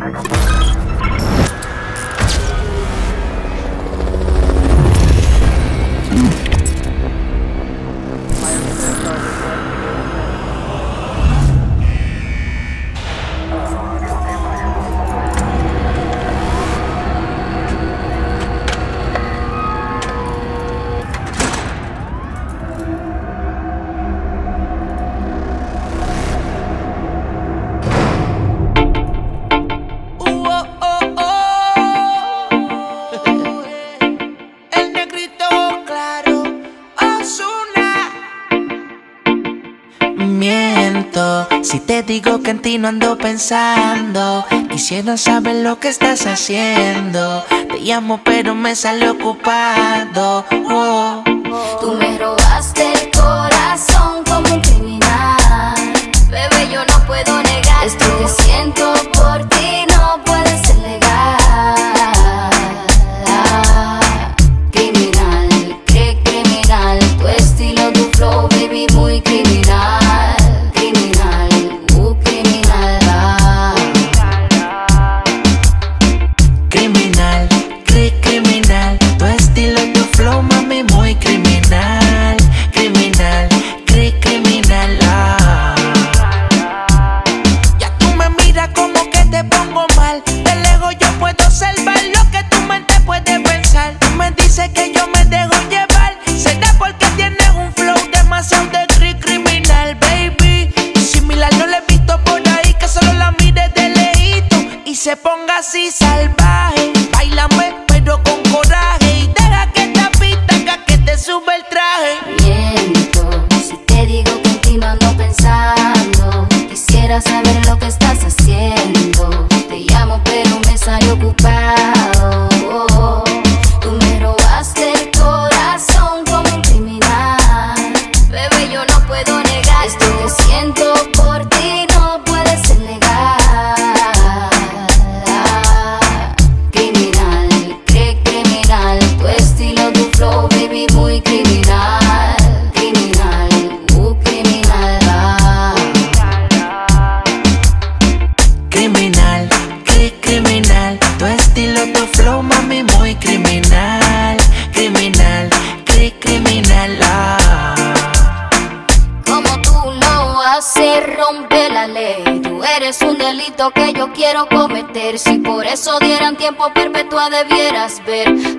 Thank you. Digo que en ti no ando pensando. Quisiera saber lo que estás haciendo. Te llamo, pero me sale ocupado. Oh. Tú me robaste el corazón como un criminal. Bebé, yo no puedo negar esto que siento De lejos yo puedo observar lo que tu mente puede pensar. Tú me dices que yo me dejo llevar. Será porque tienes un flow demasiado de criminal, baby. Y similar no le he visto por ahí que solo la mire de lejito y se ponga así.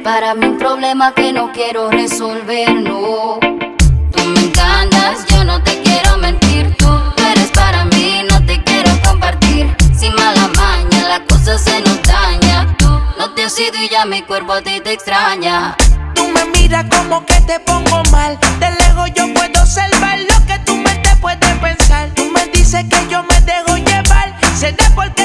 Para mí un problema que no quiero resolver, no. Tú me encantas, yo no te quiero mentir. Tú eres para mí, no te quiero compartir. Sin mala maña, la cosa se nos daña. Tú no te has ido y ya mi cuerpo a ti te extraña. Tú me miras como que te pongo se dé porque